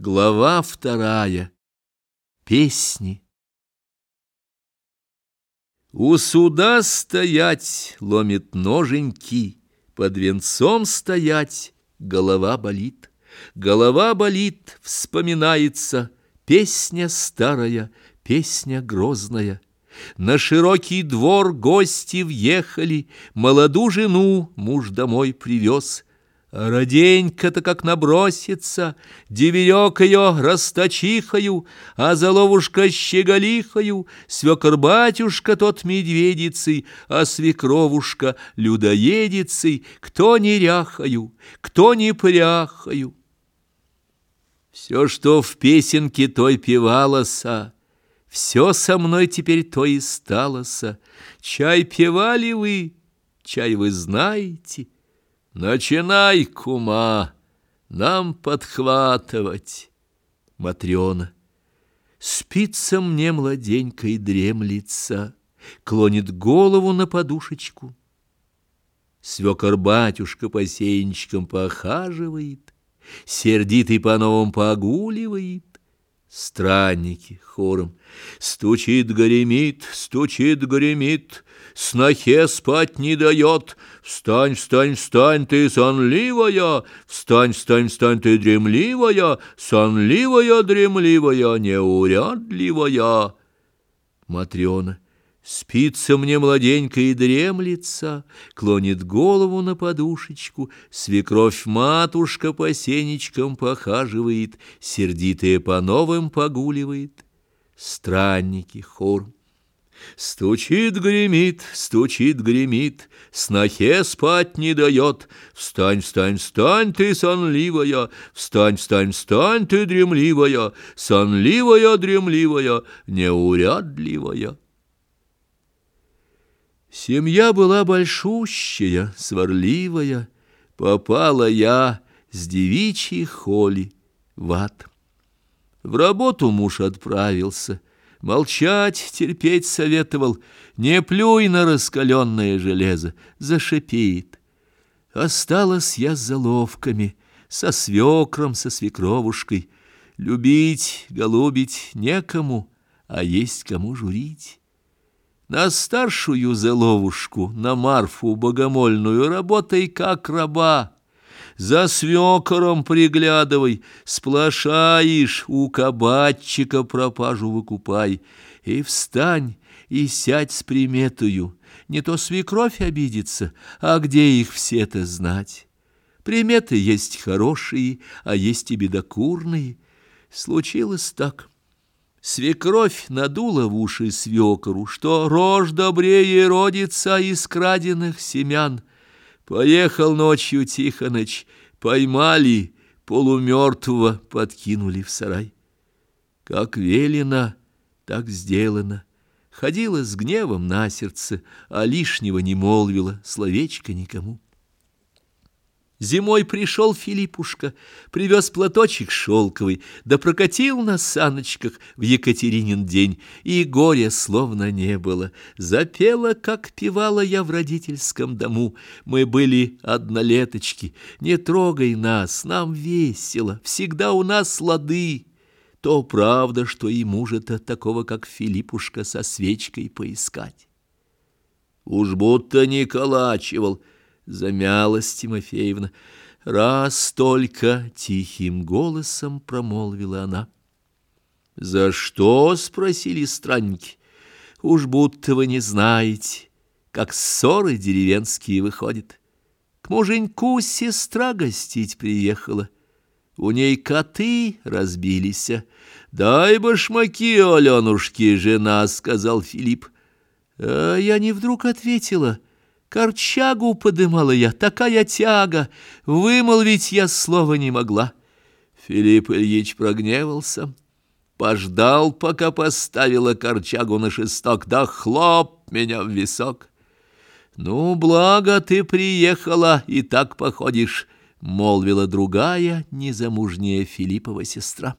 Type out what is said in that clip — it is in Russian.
Глава вторая. Песни. У суда стоять ломит ноженьки, Под венцом стоять голова болит. Голова болит, вспоминается Песня старая, песня грозная. На широкий двор гости въехали, Молоду жену муж домой привез — Роденька-то как набросится, Деверек ее расточихою, А заловушка щеголихою, Свекор-батюшка тот медведицей, А свекровушка людоедицей, Кто неряхою, кто не пряхою. Все, что в песенке той певалося, Все со мной теперь то и сталося. Чай певали вы, чай вы знаете — Начинай, кума, нам подхватывать. Матрена. Спится мне младенька и дремлется, Клонит голову на подушечку. Свекор-батюшка по сеянчикам похаживает, Сердитый по новым погуливает. Странники хором. Стучит, гремит, стучит, гремит, Снохе спать не дает. Встань, встань, встань, ты сонливая, Встань, встань, встань, ты дремливая, Сонливая, дремливая, неурядливая. Матрена. Спится мне младенько и дремлется, Клонит голову на подушечку, Свекровь-матушка по сенечкам похаживает, Сердитая по новым погуливает. Странники хором. Стучит, гремит, стучит, гремит, Снохе спать не дает. Встань, встань, встань, ты сонливая, Встань, встань, встань, ты дремливая, Сонливая, дремливая, неурядливая. Семья была большущая, сварливая, Попала я с девичьей холи в ад. В работу муж отправился, Молчать, терпеть советовал, Не плюй на раскаленное железо, Зашипит. Осталась я с заловками, Со свекром, со свекровушкой. Любить, голубить некому, А есть кому журить. На старшую заловушку, на Марфу богомольную, работай как раба. За свекором приглядывай, сплошаешь, у кабачика пропажу выкупай. И встань, и сядь с приметою, не то свекровь обидится, а где их все-то знать? Приметы есть хорошие, а есть и бедокурные. Случилось так — Свекровь надула в уши свекору, что рожь добрее родится из краденных семян. Поехал ночью Тихоныч, поймали, полумертвого подкинули в сарай. Как велено, так сделано. Ходила с гневом на сердце, а лишнего не молвила, словечко никому. Зимой пришел Филиппушка, привез платочек шелковый, да прокатил на саночках в Екатеринин день, и горя словно не было. Запела, как певала я в родительском дому. Мы были однолеточки, не трогай нас, нам весело, всегда у нас лады. То правда, что и мужа-то такого, как Филиппушка, со свечкой поискать. Уж будто не калачивал — Замялась Тимофеевна. Раз только тихим голосом промолвила она. «За что?» — спросили странники. «Уж будто вы не знаете, как ссоры деревенские выходят. К муженьку сестра гостить приехала. У ней коты разбились. Дай башмаки, Аленушке, жена», — сказал Филипп. А я не вдруг ответила — Корчагу подымала я, такая тяга, вымолвить я слова не могла. Филипп Ильич прогневался, пождал, пока поставила корчагу на шесток, да хлоп меня в висок. «Ну, благо ты приехала и так походишь», — молвила другая незамужняя Филиппова сестра.